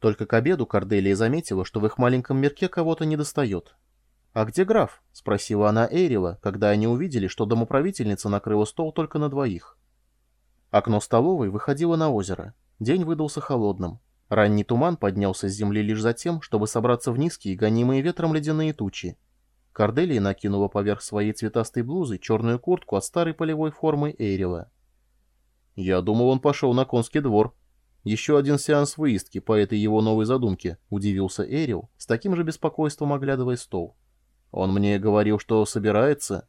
Только к обеду Корделия заметила, что в их маленьком мирке кого-то недостает. «А где граф?» — спросила она Эйрила, когда они увидели, что домоправительница накрыла стол только на двоих. Окно столовой выходило на озеро. День выдался холодным. Ранний туман поднялся с земли лишь за тем, чтобы собраться в низкие, гонимые ветром ледяные тучи. Корделия накинула поверх своей цветастой блузы черную куртку от старой полевой формы Эйрила. «Я думал, он пошел на конский двор. Еще один сеанс выездки по этой его новой задумке», — удивился Эрил, с таким же беспокойством оглядывая стол. «Он мне говорил, что собирается...»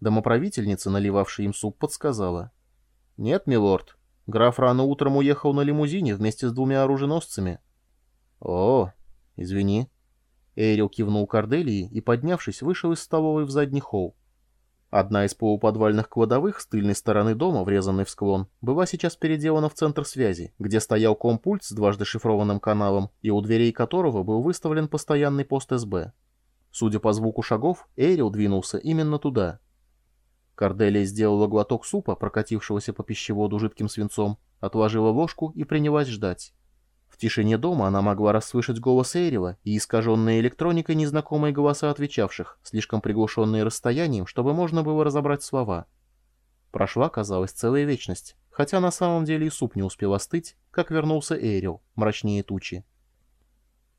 Домоправительница, наливавшая им суп, подсказала. «Нет, милорд. Граф рано утром уехал на лимузине вместе с двумя оруженосцами». «О, извини». Эйрил кивнул Корделии и, поднявшись, вышел из столовой в задний холл. Одна из полуподвальных кладовых с тыльной стороны дома, врезанной в склон, была сейчас переделана в центр связи, где стоял компульт с дважды шифрованным каналом и у дверей которого был выставлен постоянный пост СБ. Судя по звуку шагов, Эйрил двинулся именно туда. Корделия сделала глоток супа, прокатившегося по пищеводу жидким свинцом, отложила ложку и принялась ждать. Тишине дома она могла расслышать голос Эйрила и искаженные электроникой незнакомые голоса отвечавших, слишком приглушенные расстоянием, чтобы можно было разобрать слова. Прошла, казалось, целая вечность, хотя на самом деле и суп не успел остыть, как вернулся Эйрил, мрачнее тучи.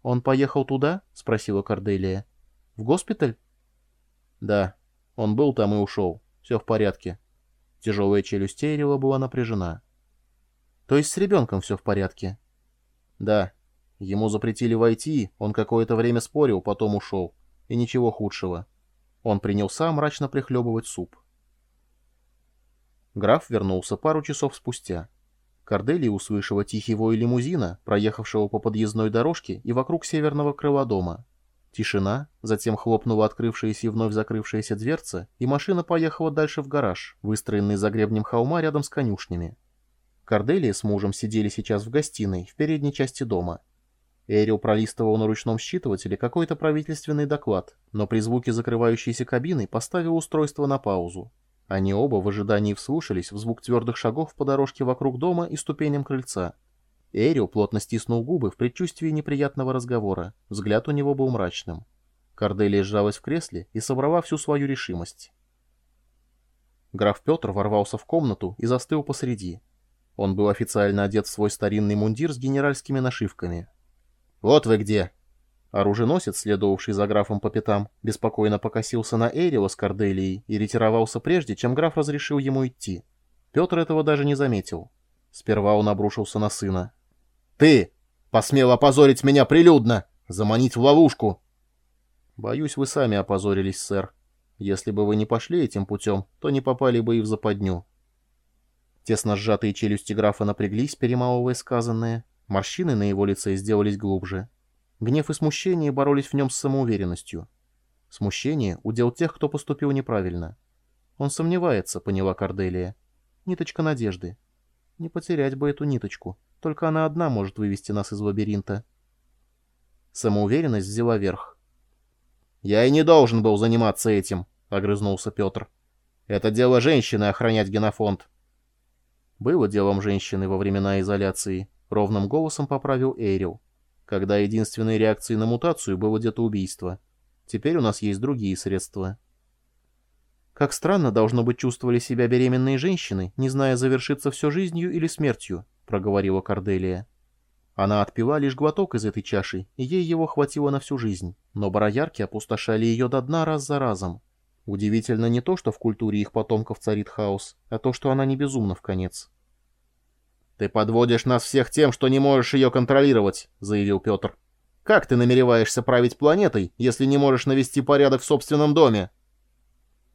«Он поехал туда?» — спросила Корделия. «В госпиталь?» «Да, он был там и ушел. Все в порядке». Тяжелая челюсть Эйрила была напряжена. «То есть с ребенком все в порядке?» Да, ему запретили войти, он какое-то время спорил, потом ушел. И ничего худшего. Он принялся мрачно прихлебывать суп. Граф вернулся пару часов спустя. Корделия услышала тихий вой лимузина, проехавшего по подъездной дорожке и вокруг северного крыла дома. Тишина, затем хлопнула открывшаяся и вновь закрывшаяся дверца, и машина поехала дальше в гараж, выстроенный за гребнем холма рядом с конюшнями. Корделия с мужем сидели сейчас в гостиной, в передней части дома. Эрил пролистывал на ручном считывателе какой-то правительственный доклад, но при звуке закрывающейся кабины поставил устройство на паузу. Они оба в ожидании вслушались в звук твердых шагов по дорожке вокруг дома и ступеням крыльца. Эрил плотно стиснул губы в предчувствии неприятного разговора. Взгляд у него был мрачным. Корделия сжалась в кресле и собрала всю свою решимость. Граф Петр ворвался в комнату и застыл посреди. Он был официально одет в свой старинный мундир с генеральскими нашивками. «Вот вы где!» Оруженосец, следовавший за графом по пятам, беспокойно покосился на Эрила с Корделией и ретировался прежде, чем граф разрешил ему идти. Петр этого даже не заметил. Сперва он обрушился на сына. «Ты! Посмел опозорить меня прилюдно! Заманить в ловушку!» «Боюсь, вы сами опозорились, сэр. Если бы вы не пошли этим путем, то не попали бы и в западню. Тесно сжатые челюсти графа напряглись, перемалывая сказанное. Морщины на его лице сделались глубже. Гнев и смущение боролись в нем с самоуверенностью. Смущение — удел тех, кто поступил неправильно. Он сомневается, поняла Корделия. Ниточка надежды. Не потерять бы эту ниточку. Только она одна может вывести нас из лабиринта. Самоуверенность взяла верх. «Я и не должен был заниматься этим», — огрызнулся Петр. «Это дело женщины охранять генофонд. Было делом женщины во времена изоляции, ровным голосом поправил Эйрил, когда единственной реакцией на мутацию было где-то убийство. Теперь у нас есть другие средства. Как странно должно быть чувствовали себя беременные женщины, не зная, завершится все жизнью или смертью, проговорила Корделия. Она отпила лишь глоток из этой чаши, и ей его хватило на всю жизнь, но бароярки опустошали ее до дна раз за разом. Удивительно не то, что в культуре их потомков царит хаос, а то, что она не безумна в конец. «Ты подводишь нас всех тем, что не можешь ее контролировать», — заявил Петр. «Как ты намереваешься править планетой, если не можешь навести порядок в собственном доме?»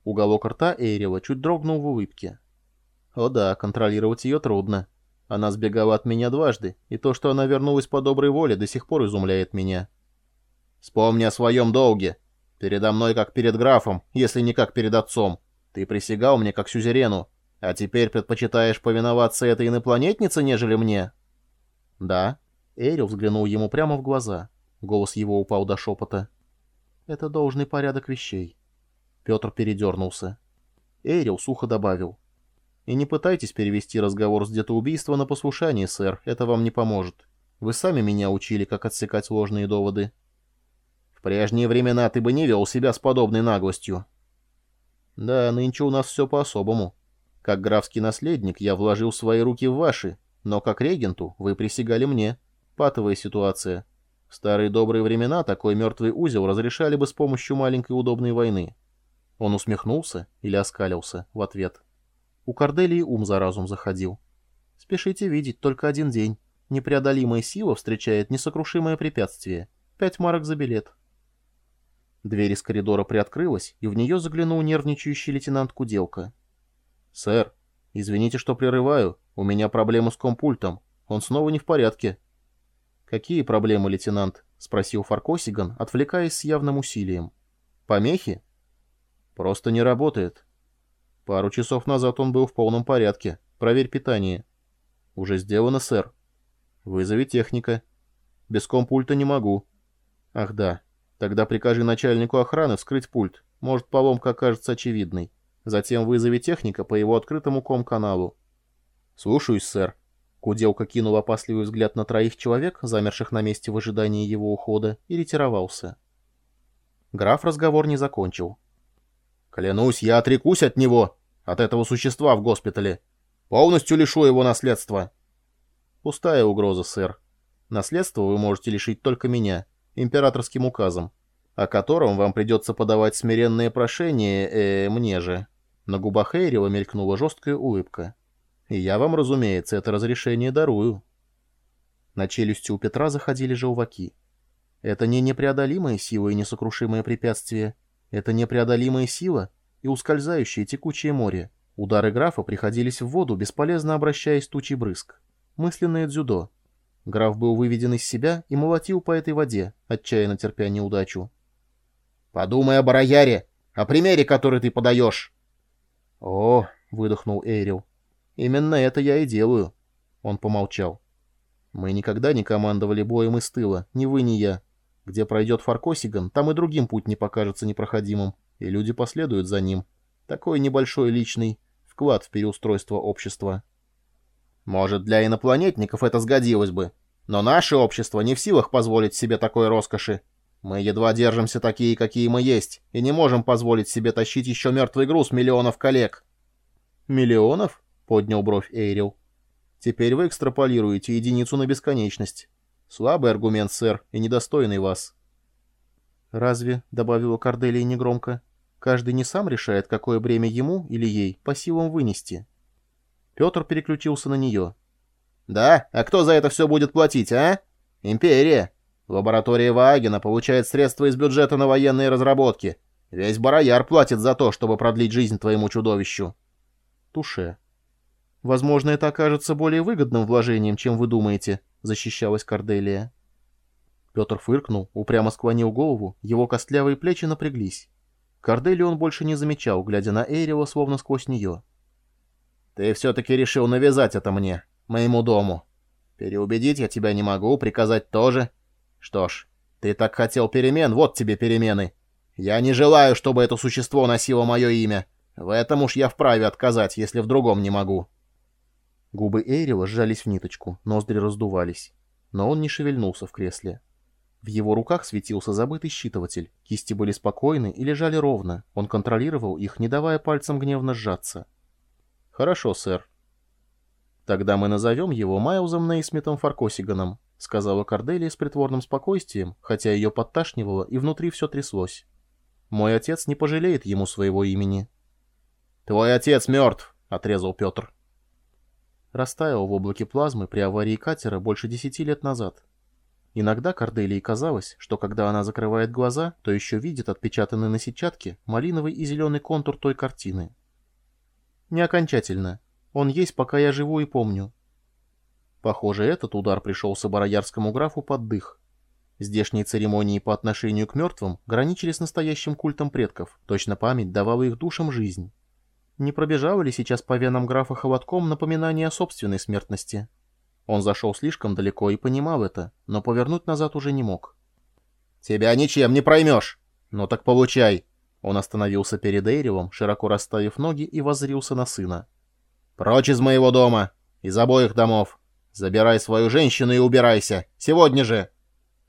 Уголок рта Эйрила чуть дрогнул в улыбке. «О да, контролировать ее трудно. Она сбегала от меня дважды, и то, что она вернулась по доброй воле, до сих пор изумляет меня». «Вспомни о своем долге», Передо мной как перед графом, если не как перед отцом. Ты присягал мне как сюзерену, а теперь предпочитаешь повиноваться этой инопланетнице, нежели мне?» «Да». Эрил взглянул ему прямо в глаза. Голос его упал до шепота. «Это должный порядок вещей». Петр передернулся. Эрил сухо добавил. «И не пытайтесь перевести разговор с детоубийства на послушание, сэр, это вам не поможет. Вы сами меня учили, как отсекать ложные доводы. В прежние времена ты бы не вел себя с подобной наглостью. Да, нынче у нас все по-особому. Как графский наследник я вложил свои руки в ваши, но как регенту вы присягали мне. Патовая ситуация. В старые добрые времена такой мертвый узел разрешали бы с помощью маленькой удобной войны. Он усмехнулся или оскалился в ответ. У Корделии ум за разум заходил. Спешите видеть, только один день. Непреодолимая сила встречает несокрушимое препятствие. Пять марок за билет. Дверь из коридора приоткрылась, и в нее заглянул нервничающий лейтенант Куделка. «Сэр, извините, что прерываю. У меня проблемы с компультом. Он снова не в порядке». «Какие проблемы, лейтенант?» — спросил Фаркосиган, отвлекаясь с явным усилием. «Помехи?» «Просто не работает. Пару часов назад он был в полном порядке. Проверь питание». «Уже сделано, сэр». «Вызови техника». «Без компульта не могу». «Ах да, Тогда прикажи начальнику охраны вскрыть пульт. Может, поломка окажется очевидной. Затем вызови техника по его открытому ком-каналу. Слушаюсь, сэр. Куделка кинул опасливый взгляд на троих человек, замерших на месте в ожидании его ухода, и ретировался. Граф разговор не закончил. «Клянусь, я отрекусь от него, от этого существа в госпитале. Полностью лишу его наследства». «Пустая угроза, сэр. Наследство вы можете лишить только меня императорским указом, о котором вам придется подавать смиренные прошения, э, мне же». На губах Эйрила мелькнула жесткая улыбка. «И я вам, разумеется, это разрешение дарую». На челюсти у Петра заходили желваки. Это не непреодолимая сила и несокрушимое препятствие. Это непреодолимая сила и ускользающее текучее море. Удары графа приходились в воду, бесполезно обращаясь тучей брызг. Мысленное дзюдо. Граф был выведен из себя и молотил по этой воде, отчаянно терпя неудачу. «Подумай о Барояре, о примере, который ты подаешь!» «О!» — выдохнул Эйрил. «Именно это я и делаю!» Он помолчал. «Мы никогда не командовали боем из тыла, ни вы, ни я. Где пройдет Фаркосиган, там и другим путь не покажется непроходимым, и люди последуют за ним. Такой небольшой личный вклад в переустройство общества». Может, для инопланетников это сгодилось бы. Но наше общество не в силах позволить себе такой роскоши. Мы едва держимся такие, какие мы есть, и не можем позволить себе тащить еще мертвый груз миллионов коллег. «Миллионов?» — поднял бровь Эйрил. «Теперь вы экстраполируете единицу на бесконечность. Слабый аргумент, сэр, и недостойный вас». «Разве?» — добавила Корделия негромко. «Каждый не сам решает, какое бремя ему или ей по силам вынести». Петр переключился на нее. «Да? А кто за это все будет платить, а? Империя. Лаборатория Ваагена получает средства из бюджета на военные разработки. Весь Барояр платит за то, чтобы продлить жизнь твоему чудовищу». «Туше». «Возможно, это окажется более выгодным вложением, чем вы думаете», — защищалась Корделия. Петр фыркнул, упрямо склонил голову, его костлявые плечи напряглись. Корделию он больше не замечал, глядя на Эйрила, словно сквозь нее. Ты все-таки решил навязать это мне, моему дому. Переубедить я тебя не могу, приказать тоже. Что ж, ты так хотел перемен, вот тебе перемены. Я не желаю, чтобы это существо носило мое имя. В этом уж я вправе отказать, если в другом не могу». Губы Эйрила сжались в ниточку, ноздри раздувались. Но он не шевельнулся в кресле. В его руках светился забытый считыватель. Кисти были спокойны и лежали ровно. Он контролировал их, не давая пальцам гневно сжаться. «Хорошо, сэр». «Тогда мы назовем его Майлзом Нейсмитом Фаркосиганом», — сказала Корделия с притворным спокойствием, хотя ее подташнивало и внутри все тряслось. «Мой отец не пожалеет ему своего имени». «Твой отец мертв», — отрезал Петр. Растаял в облаке плазмы при аварии катера больше десяти лет назад. Иногда Корделии казалось, что когда она закрывает глаза, то еще видит отпечатанный на сетчатке малиновый и зеленый контур той картины. Не окончательно. Он есть, пока я живу и помню. Похоже, этот удар пришелся бароярскому графу под дых. Здешние церемонии по отношению к мертвым граничили с настоящим культом предков, точно память давала их душам жизнь. Не пробежало ли сейчас по венам графа холодком напоминание о собственной смертности? Он зашел слишком далеко и понимал это, но повернуть назад уже не мог. «Тебя ничем не проймешь! Ну так получай!» Он остановился перед Эйревом, широко расставив ноги и воззрился на сына. «Прочь из моего дома! Из обоих домов! Забирай свою женщину и убирайся. Сегодня же!»